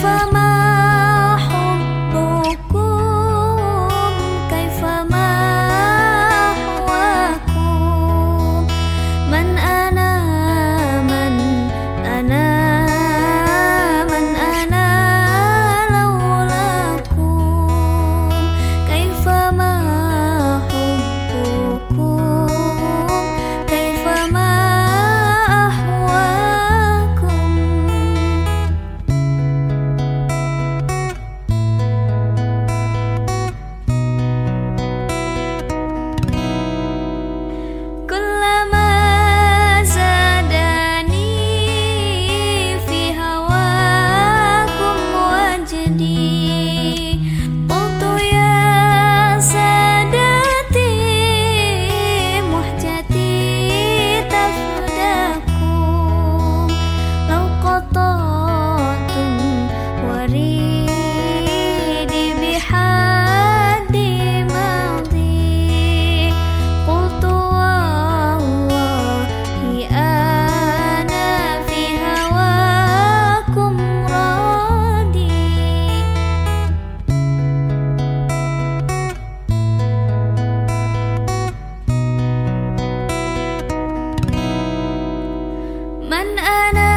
for my aqui. من أنا